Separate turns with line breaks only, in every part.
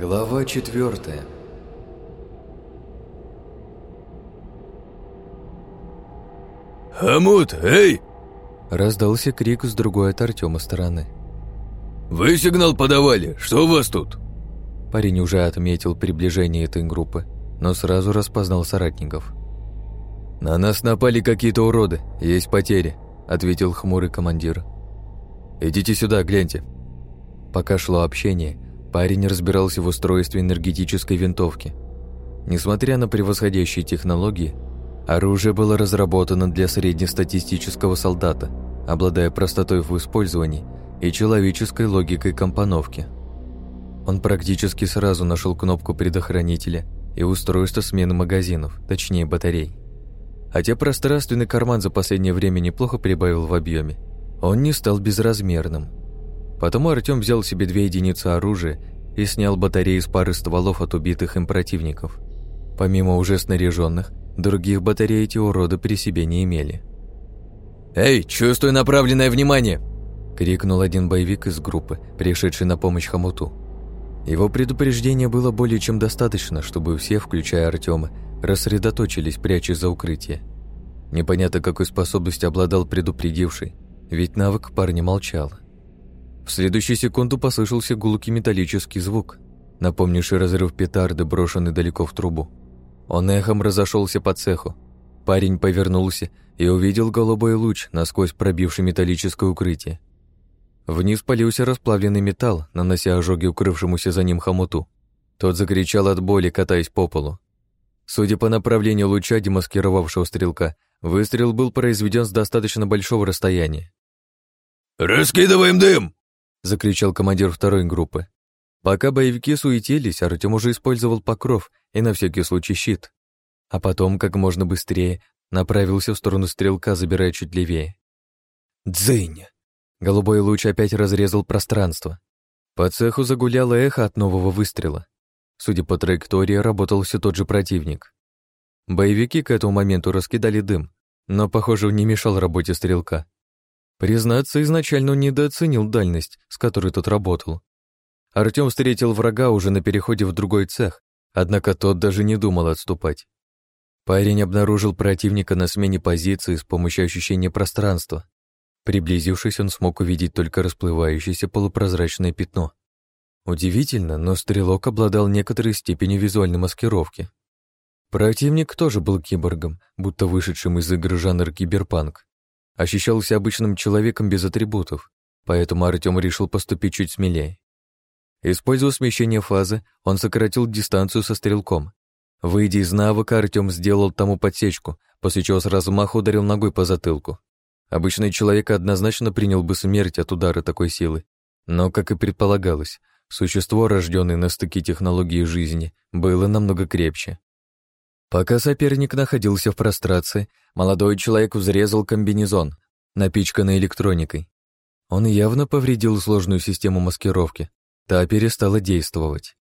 Глава четвертая.
«Хамут, эй!»
Раздался крик с другой от Артема стороны.
«Вы сигнал подавали? Что у вас тут?»
Парень уже отметил приближение этой группы, но сразу распознал соратников. «На нас напали какие-то уроды, есть потери», — ответил хмурый командир. «Идите сюда, гляньте». Пока шло общение, парень разбирался в устройстве энергетической винтовки. Несмотря на превосходящие технологии, оружие было разработано для среднестатистического солдата, обладая простотой в использовании и человеческой логикой компоновки. Он практически сразу нашел кнопку предохранителя и устройство смены магазинов, точнее батарей. Хотя пространственный карман за последнее время неплохо прибавил в объеме, он не стал безразмерным. Потому Артем взял себе две единицы оружия и снял батареи с пары стволов от убитых им противников. Помимо уже снаряженных, других батарей эти уроды при себе не имели.
«Эй, чувствую направленное внимание!»
— крикнул один боевик из группы, пришедший на помощь Хомуту. Его предупреждения было более чем достаточно, чтобы все, включая Артема, рассредоточились, прячась за укрытие. Непонятно, какой способностью обладал предупредивший, ведь навык парня молчал. В следующую секунду послышался гулкий металлический звук, напомнивший разрыв петарды, брошенный далеко в трубу. Он эхом разошелся по цеху. Парень повернулся и увидел голубой луч, насквозь пробивший металлическое укрытие. Вниз полился расплавленный металл, нанося ожоги укрывшемуся за ним хомуту. Тот закричал от боли, катаясь по полу. Судя по направлению луча, демаскировавшего стрелка, выстрел был произведен с достаточно большого расстояния.
«Раскидываем дым!»
— закричал командир второй группы. Пока боевики суетились, Артем уже использовал покров и на всякий случай щит. А потом, как можно быстрее, направился в сторону стрелка, забирая чуть левее. «Дзынь!» Голубой луч опять разрезал пространство. По цеху загуляло эхо от нового выстрела. Судя по траектории, работал все тот же противник. Боевики к этому моменту раскидали дым, но, похоже, не мешал работе стрелка. Признаться, изначально он недооценил дальность, с которой тот работал. Артем встретил врага уже на переходе в другой цех, однако тот даже не думал отступать. Парень обнаружил противника на смене позиции с помощью ощущения пространства. Приблизившись, он смог увидеть только расплывающееся полупрозрачное пятно. Удивительно, но стрелок обладал некоторой степенью визуальной маскировки. Противник тоже был киборгом, будто вышедшим из игры жанр киберпанк ощущался обычным человеком без атрибутов, поэтому Артем решил поступить чуть смелее. Используя смещение фазы, он сократил дистанцию со стрелком. Выйдя из навыка, Артем сделал тому подсечку, после чего с размаху ударил ногой по затылку. Обычный человек однозначно принял бы смерть от удара такой силы. Но, как и предполагалось, существо, рожденное на стыке технологии жизни, было намного крепче. Пока соперник находился в прострации, молодой человек взрезал комбинезон, напичканный электроникой. Он явно повредил сложную систему маскировки. Та перестала действовать.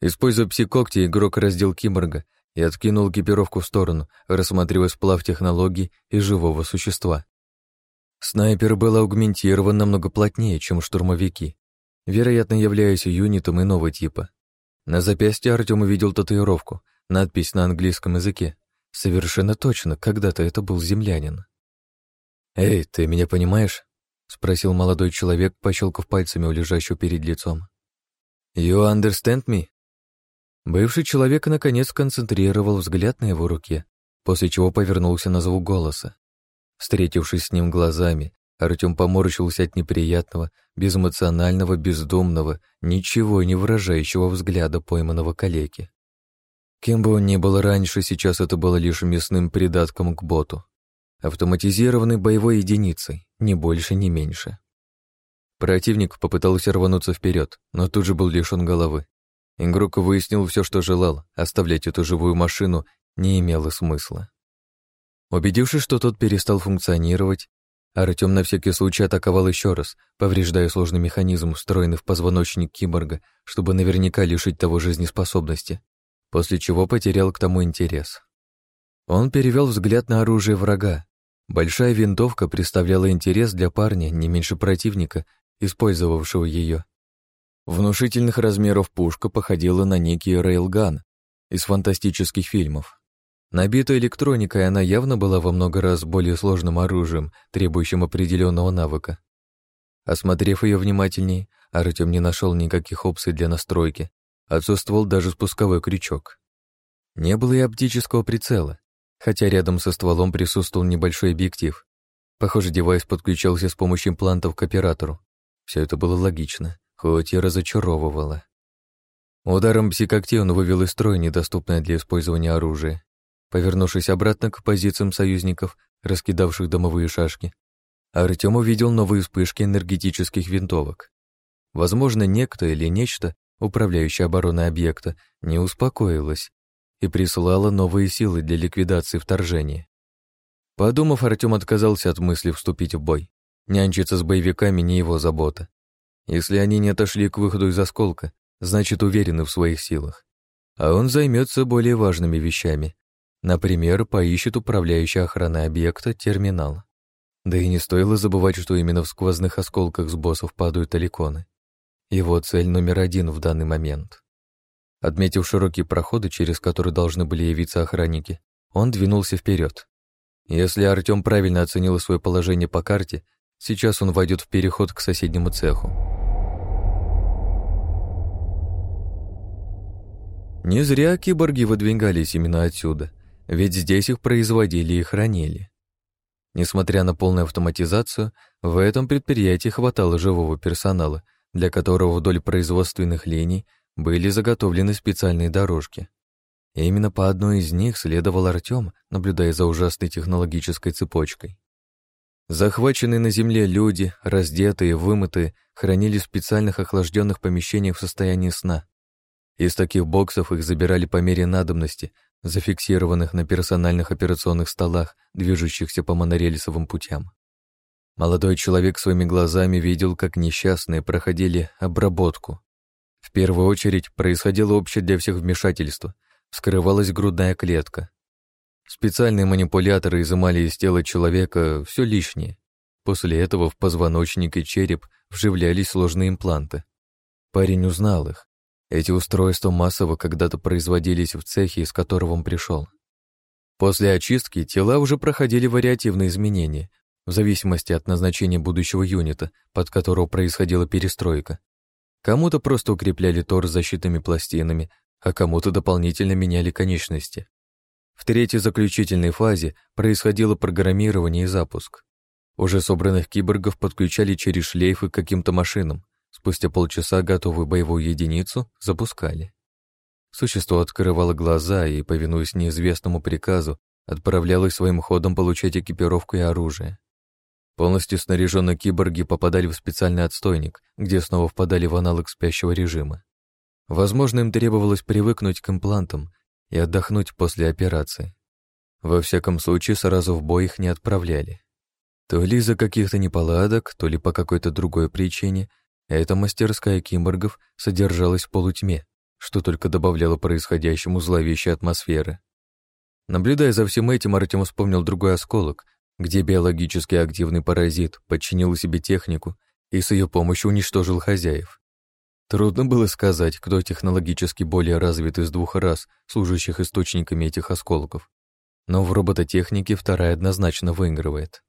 Используя псикогти, игрок раздел киборга и откинул экипировку в сторону, рассматривая сплав технологий и живого существа. Снайпер был аугментирован намного плотнее, чем штурмовики, вероятно, являясь юнитом иного типа. На запястье Артем увидел татуировку, Надпись на английском языке. Совершенно точно, когда-то это был землянин. «Эй, ты меня понимаешь?» — спросил молодой человек, пощелкав пальцами у лежащего перед лицом. «You understand me?» Бывший человек наконец концентрировал взгляд на его руке, после чего повернулся на звук голоса. Встретившись с ним глазами, Артем поморщился от неприятного, безэмоционального, бездумного, ничего не выражающего взгляда пойманного калеки. Кем бы он ни был раньше, сейчас это было лишь мясным придатком к боту. Автоматизированной боевой единицей, ни больше, ни меньше. Противник попытался рвануться вперед, но тут же был лишен головы. Игрок выяснил все, что желал, оставлять эту живую машину не имело смысла. Убедившись, что тот перестал функционировать, Артем на всякий случай атаковал еще раз, повреждая сложный механизм, встроенный в позвоночник киборга, чтобы наверняка лишить того жизнеспособности после чего потерял к тому интерес. Он перевел взгляд на оружие врага. Большая винтовка представляла интерес для парня не меньше противника, использовавшего ее. Внушительных размеров пушка походила на некий рейлган из фантастических фильмов. Набита электроникой, она явно была во много раз более сложным оружием, требующим определенного навыка. Осмотрев ее внимательней, Артем не нашел никаких опций для настройки, отсутствовал даже спусковой крючок. Не было и оптического прицела, хотя рядом со стволом присутствовал небольшой объектив. Похоже, девайс подключался с помощью имплантов к оператору. Все это было логично, хоть и разочаровывало. Ударом псикокти он вывел из строя недоступное для использования оружие. Повернувшись обратно к позициям союзников, раскидавших домовые шашки, Артем увидел новые вспышки энергетических винтовок. Возможно, некто или нечто, управляющее обороной объекта, не успокоилось и присылало новые силы для ликвидации вторжения. Подумав, Артем отказался от мысли вступить в бой. Нянчиться с боевиками не его забота. Если они не отошли к выходу из осколка, значит, уверены в своих силах. А он займется более важными вещами. Например, поищет управляющий охраной объекта терминал. Да и не стоило забывать, что именно в сквозных осколках с боссов падают аликоны. Его цель номер один в данный момент. Отметив широкие проходы, через которые должны были явиться охранники, он двинулся вперед. Если Артем правильно оценил свое положение по карте, сейчас он войдет в переход к соседнему цеху. Не зря киборги выдвигались именно отсюда, ведь здесь их производили и хранили. Несмотря на полную автоматизацию, в этом предприятии хватало живого персонала, для которого вдоль производственных линий были заготовлены специальные дорожки. И именно по одной из них следовал Артем, наблюдая за ужасной технологической цепочкой. Захваченные на земле люди, раздетые, вымытые, хранили в специальных охлажденных помещениях в состоянии сна. Из таких боксов их забирали по мере надобности, зафиксированных на персональных операционных столах, движущихся по монорельсовым путям. Молодой человек своими глазами видел, как несчастные проходили обработку. В первую очередь происходило общее для всех вмешательство, вскрывалась грудная клетка. Специальные манипуляторы изымали из тела человека все лишнее. После этого в позвоночник и череп вживлялись сложные импланты. Парень узнал их, эти устройства массово когда-то производились в цехе, из которого он пришел. После очистки тела уже проходили вариативные изменения, в зависимости от назначения будущего юнита, под которого происходила перестройка. Кому-то просто укрепляли торс защитными пластинами, а кому-то дополнительно меняли конечности. В третьей заключительной фазе происходило программирование и запуск. Уже собранных киборгов подключали через шлейфы к каким-то машинам, Спустя полчаса готовую боевую единицу запускали. Существо открывало глаза и, повинуясь неизвестному приказу, отправлялось своим ходом получать экипировку и оружие. Полностью снаряженные киборги попадали в специальный отстойник, где снова впадали в аналог спящего режима. Возможно, им требовалось привыкнуть к имплантам и отдохнуть после операции. Во всяком случае, сразу в бой их не отправляли. То ли из-за каких-то неполадок, то ли по какой-то другой причине эта мастерская киборгов содержалась в полутьме, что только добавляло происходящему зловещей атмосферы. Наблюдая за всем этим, Артем вспомнил другой осколок, где биологически активный паразит подчинил себе технику и с ее помощью уничтожил хозяев. Трудно было сказать, кто технологически более развит из двух рас, служащих источниками этих осколков. Но в робототехнике вторая однозначно выигрывает.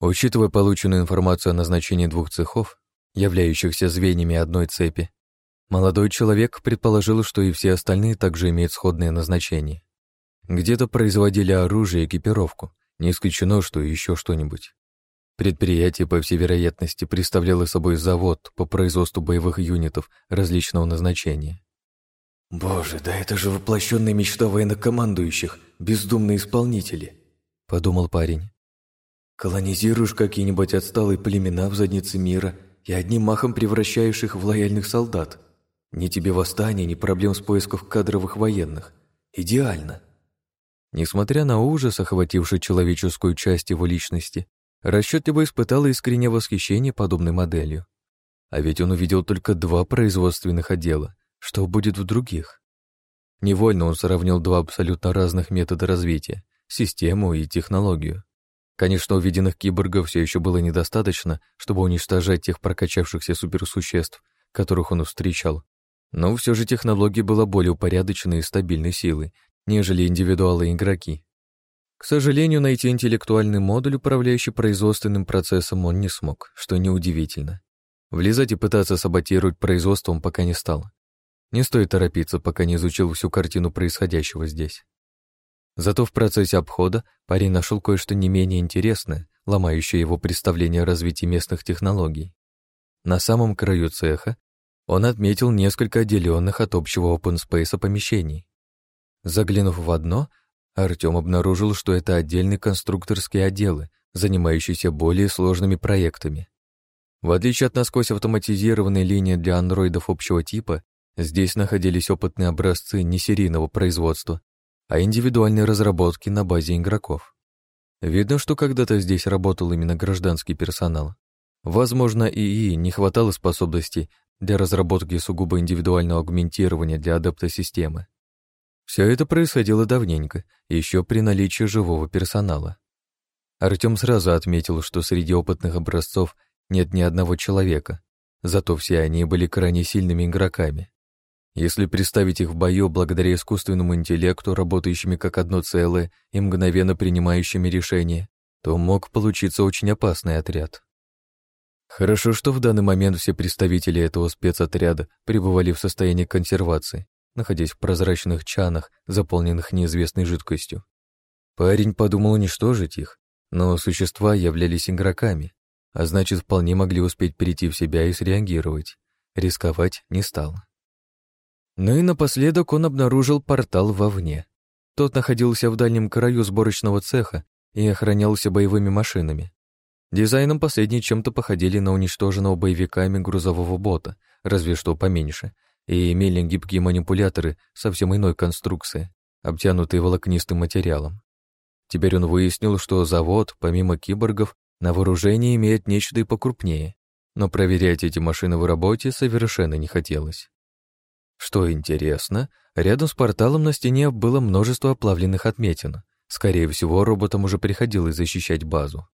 Учитывая полученную информацию о назначении двух цехов, являющихся звеньями одной цепи. Молодой человек предположил, что и все остальные также имеют сходное назначение. Где-то производили оружие и экипировку, не исключено, что еще что-нибудь. Предприятие, по всей вероятности, представляло собой завод по производству боевых юнитов различного назначения.
«Боже, да это же воплощенная мечта военнокомандующих, бездумные исполнители», — подумал парень. «Колонизируешь какие-нибудь отсталые племена в заднице мира и одним махом превращаешь их в лояльных солдат. Ни тебе восстания, ни проблем с поиском кадровых военных. Идеально.
Несмотря на ужас, охвативший человеческую часть его личности, расчетливо испытал искреннее восхищение подобной моделью. А ведь он увидел только два производственных отдела. Что будет в других? Невольно он сравнил два абсолютно разных метода развития — систему и технологию. Конечно, увиденных киборгов все еще было недостаточно, чтобы уничтожать тех прокачавшихся суперсуществ, которых он встречал, но все же технология была более упорядоченной и стабильной силой, нежели индивидуалы игроки. К сожалению, найти интеллектуальный модуль, управляющий производственным процессом, он не смог, что неудивительно. Влезать и пытаться саботировать производство он пока не стал. Не стоит торопиться, пока не изучил всю картину происходящего здесь. Зато в процессе обхода парень нашел кое-что не менее интересное, ломающее его представление о развитии местных технологий. На самом краю цеха он отметил несколько отделенных от общего open space помещений. Заглянув в одно, Артем обнаружил, что это отдельные конструкторские отделы, занимающиеся более сложными проектами. В отличие от насквозь автоматизированной линии для андроидов общего типа, здесь находились опытные образцы не серийного производства, а индивидуальной разработки на базе игроков. Видно, что когда-то здесь работал именно гражданский персонал. Возможно, ИИ не хватало способностей для разработки сугубо индивидуального агментирования для адепта системы. Все это происходило давненько, еще при наличии живого персонала. Артем сразу отметил, что среди опытных образцов нет ни одного человека, зато все они были крайне сильными игроками. Если представить их в бою благодаря искусственному интеллекту, работающими как одно целое и мгновенно принимающими решения, то мог получиться очень опасный отряд. Хорошо, что в данный момент все представители этого спецотряда пребывали в состоянии консервации, находясь в прозрачных чанах, заполненных неизвестной жидкостью. Парень подумал уничтожить их, но существа являлись игроками, а значит, вполне могли успеть перейти в себя и среагировать. Рисковать не стал. Ну и напоследок он обнаружил портал вовне. Тот находился в дальнем краю сборочного цеха и охранялся боевыми машинами. Дизайном последние чем-то походили на уничтоженного боевиками грузового бота, разве что поменьше, и имели гибкие манипуляторы совсем иной конструкции, обтянутые волокнистым материалом. Теперь он выяснил, что завод, помимо киборгов, на вооружении имеет нечто и покрупнее, но проверять эти машины в работе совершенно не хотелось. Что интересно, рядом с порталом на стене было множество оплавленных отметин. Скорее всего, роботам уже приходилось защищать базу.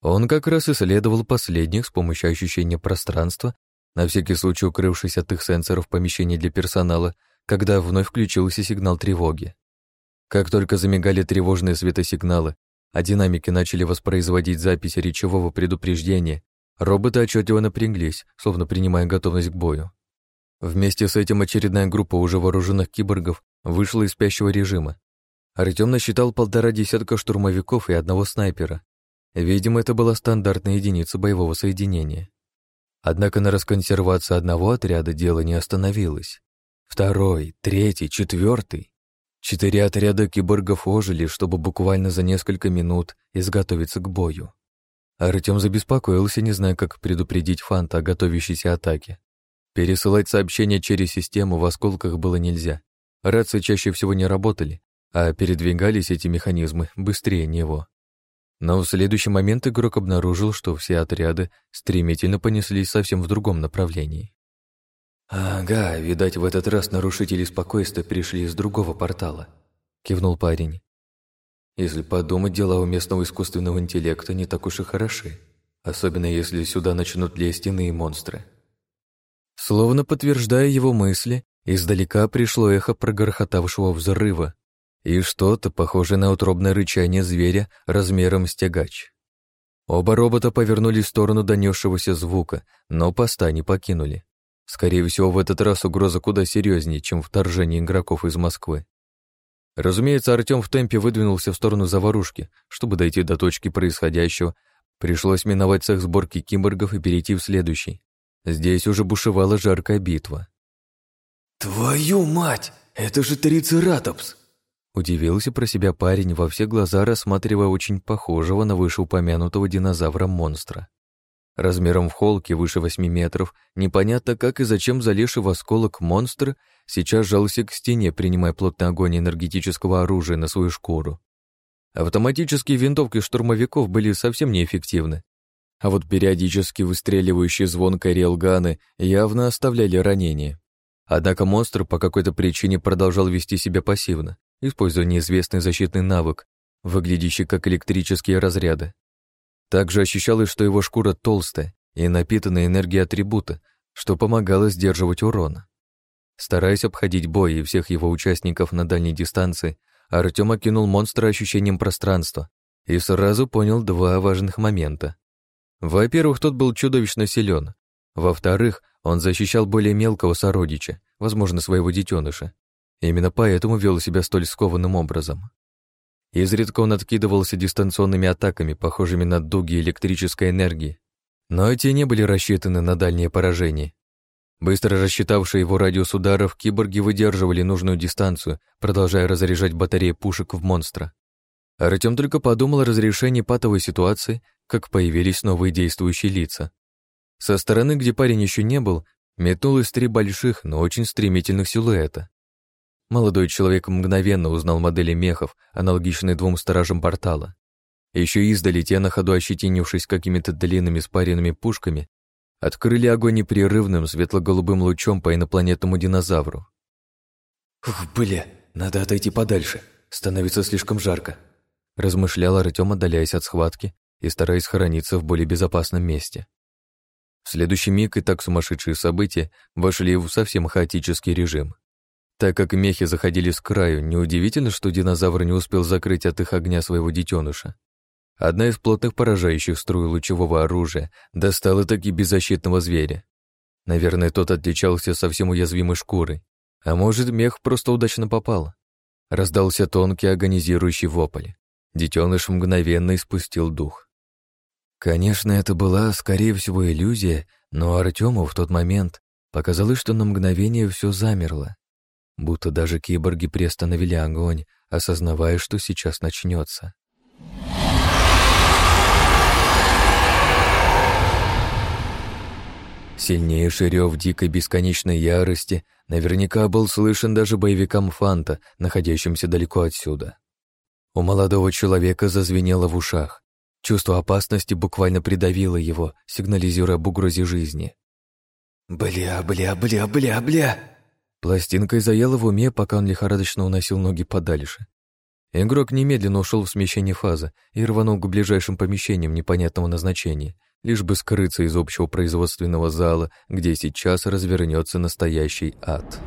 Он как раз исследовал последних с помощью ощущения пространства, на всякий случай укрывшись от их сенсоров помещений для персонала, когда вновь включился сигнал тревоги. Как только замигали тревожные светосигналы, а динамики начали воспроизводить запись речевого предупреждения, роботы отчетливо напряглись, словно принимая готовность к бою. Вместе с этим очередная группа уже вооруженных киборгов вышла из спящего режима. Артем насчитал полтора десятка штурмовиков и одного снайпера. Видимо, это была стандартная единица боевого соединения. Однако на расконсервацию одного отряда дело не остановилось. Второй, третий, четвертый. Четыре отряда киборгов ожили, чтобы буквально за несколько минут изготовиться к бою. Артем забеспокоился, не зная, как предупредить Фанта о готовящейся атаке. Пересылать сообщения через систему в осколках было нельзя. Рации чаще всего не работали, а передвигались эти механизмы быстрее него. Но в следующий момент игрок обнаружил, что все отряды стремительно понеслись совсем в другом направлении. «Ага, видать, в этот раз нарушители спокойствия пришли из другого портала», — кивнул парень. «Если подумать, дела у местного искусственного интеллекта не так уж и хороши, особенно если сюда начнут лезть иные монстры». Словно подтверждая его мысли, издалека пришло эхо прогорхотавшего взрыва и что-то похожее на утробное рычание зверя размером с тягач. Оба робота повернулись в сторону донесшегося звука, но поста не покинули. Скорее всего, в этот раз угроза куда серьезнее, чем вторжение игроков из Москвы. Разумеется, Артем в темпе выдвинулся в сторону заварушки. Чтобы дойти до точки происходящего, пришлось миновать цех сборки киборгов и перейти в следующий. Здесь уже бушевала жаркая битва.
«Твою мать! Это же Трицератопс!»
Удивился про себя парень, во все глаза рассматривая очень похожего на вышеупомянутого динозавра монстра. Размером в холке выше восьми метров, непонятно как и зачем залезший в осколок монстр сейчас жался к стене, принимая плотный огонь энергетического оружия на свою шкуру. Автоматические винтовки штурмовиков были совсем неэффективны, а вот периодически выстреливающие звонко рейлганы явно оставляли ранения. Однако монстр по какой-то причине продолжал вести себя пассивно, используя неизвестный защитный навык, выглядящий как электрические разряды. Также ощущалось, что его шкура толстая и напитана энергией атрибута, что помогало сдерживать урон. Стараясь обходить бой и всех его участников на дальней дистанции, Артём окинул монстра ощущением пространства и сразу понял два важных момента. Во-первых, тот был чудовищно силен. Во-вторых, он защищал более мелкого сородича, возможно, своего детеныша. Именно поэтому вел себя столь скованным образом. Изредка он откидывался дистанционными атаками, похожими на дуги электрической энергии. Но эти не были рассчитаны на дальнее поражение. Быстро рассчитавшие его радиус ударов, киборги выдерживали нужную дистанцию, продолжая разряжать батареи пушек в монстра. Артем только подумал о разрешении патовой ситуации, как появились новые действующие лица. Со стороны, где парень еще не был, метнулось три больших, но очень стремительных силуэта. Молодой человек мгновенно узнал модели мехов, аналогичные двум сторожам портала. Еще издали те, на ходу ощетинившись какими-то длинными спаренными пушками, открыли огонь непрерывным светло-голубым лучом по инопланетному динозавру.
«Ух, бля, надо отойти подальше, становится слишком жарко»,
размышлял Артем, отдаляясь от схватки и стараясь храниться в более безопасном месте. В следующий миг и так сумасшедшие события вошли в совсем хаотический режим. Так как мехи заходили с краю, неудивительно, что динозавр не успел закрыть от их огня своего детеныша. Одна из плотных поражающих струй лучевого оружия достала таки беззащитного зверя. Наверное, тот отличался совсем уязвимой шкурой. А может, мех просто удачно попал. Раздался тонкий агонизирующий вопль. Детеныш мгновенно испустил дух. Конечно, это была, скорее всего, иллюзия, но Артему в тот момент показалось, что на мгновение все замерло будто даже киборги приостановили огонь, осознавая, что сейчас начнется. Сильнейший рев дикой бесконечной ярости наверняка был слышен даже боевикам Фанта, находящимся далеко отсюда. У молодого человека зазвенело в ушах. Чувство опасности буквально придавило его, сигнализируя об угрозе жизни.
«Бля, бля, бля, бля, бля!»
Пластинкой заела в уме, пока он лихорадочно уносил ноги подальше. Игрок немедленно ушел в смещение фазы и рванул к ближайшим помещениям непонятного назначения, лишь бы скрыться из общего производственного зала, где сейчас развернется настоящий ад.